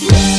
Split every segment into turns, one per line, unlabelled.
Yeah.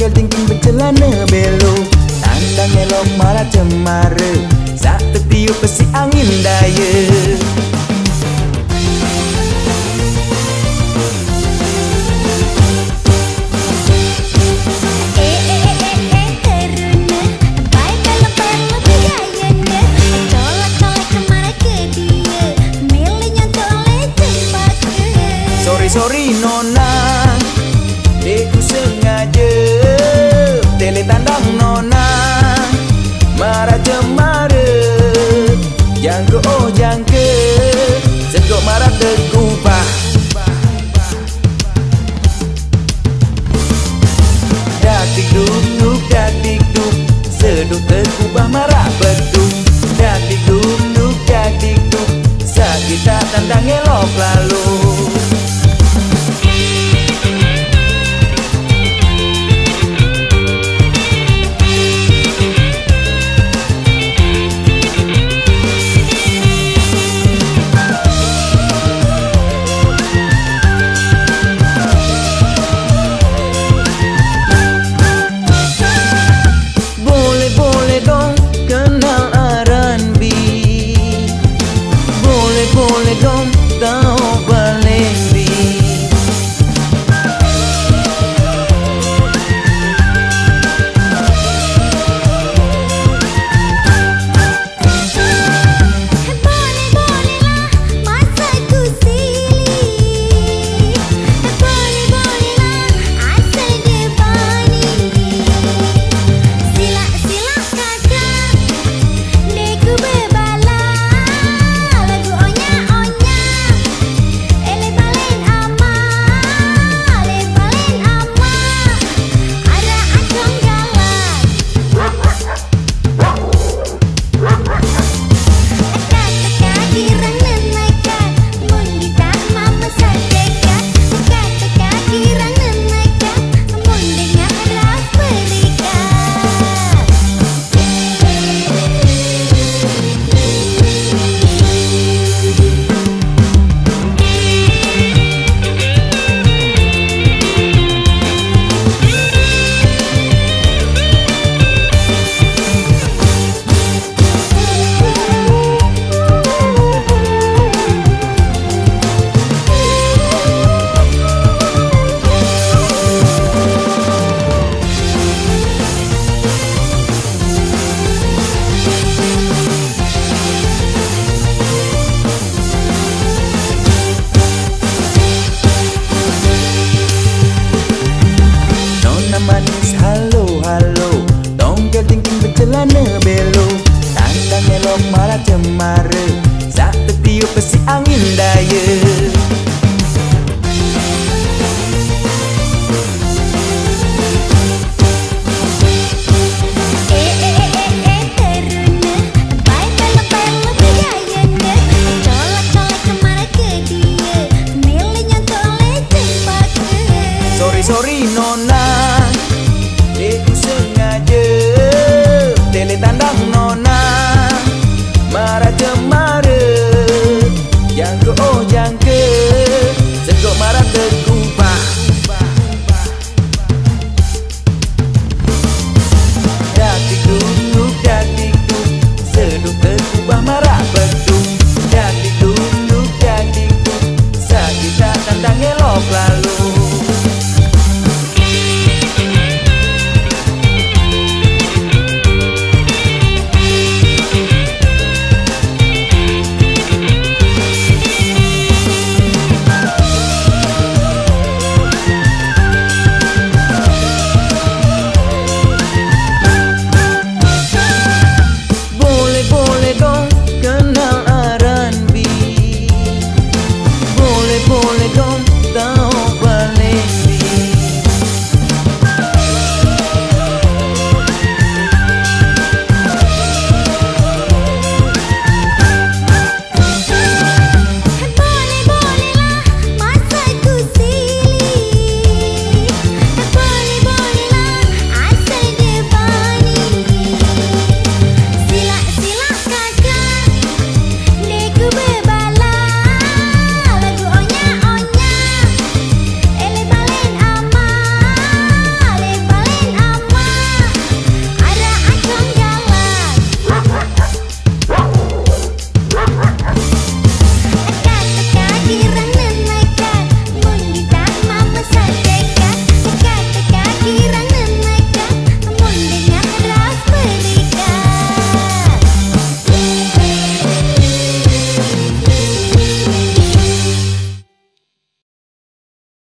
Tinggal tinggi bercelana belo Tandang elok malah cemara Saat tertiup pesi angin daya. Sorry, no. tiup besi angin daya.